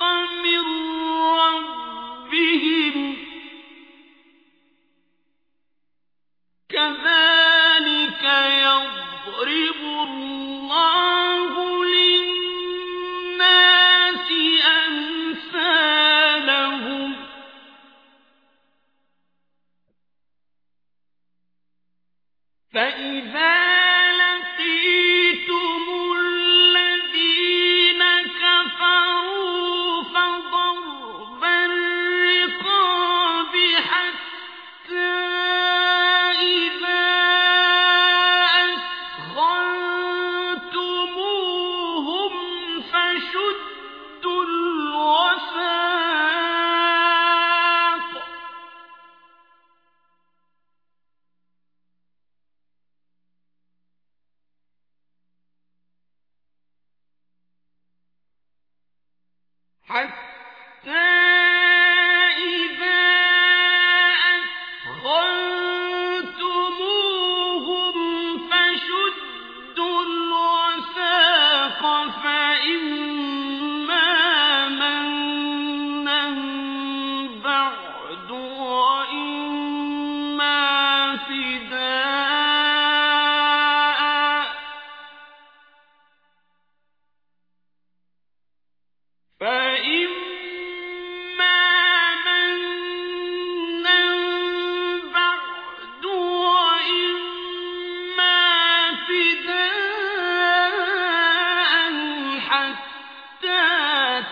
خلق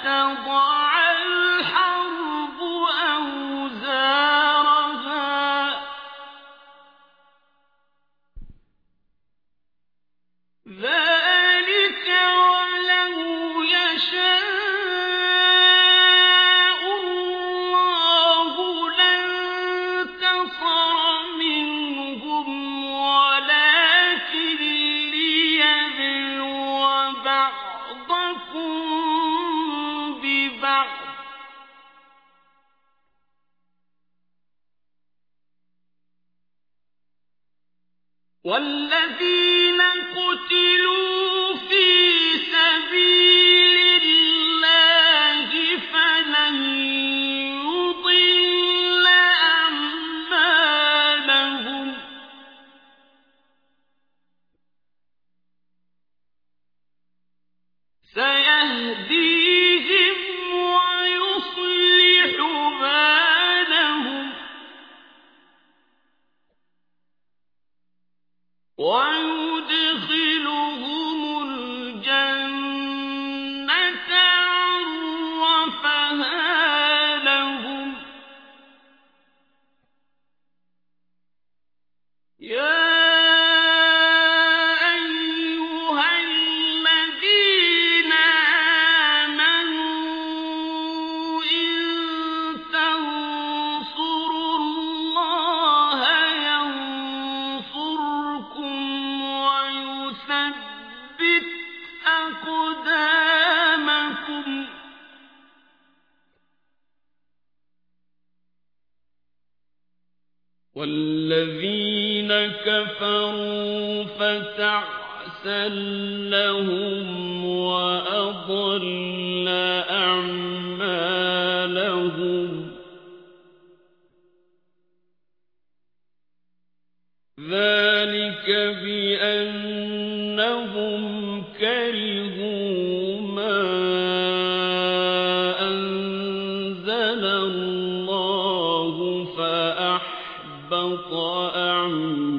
تضع الحرب أوزارها. ذلك والذين قتلوا والذين كفروا فتعسا لهم وأضل أعمالهم. ذلك بي أَحْبَطَ أَعْمَالَكُمْ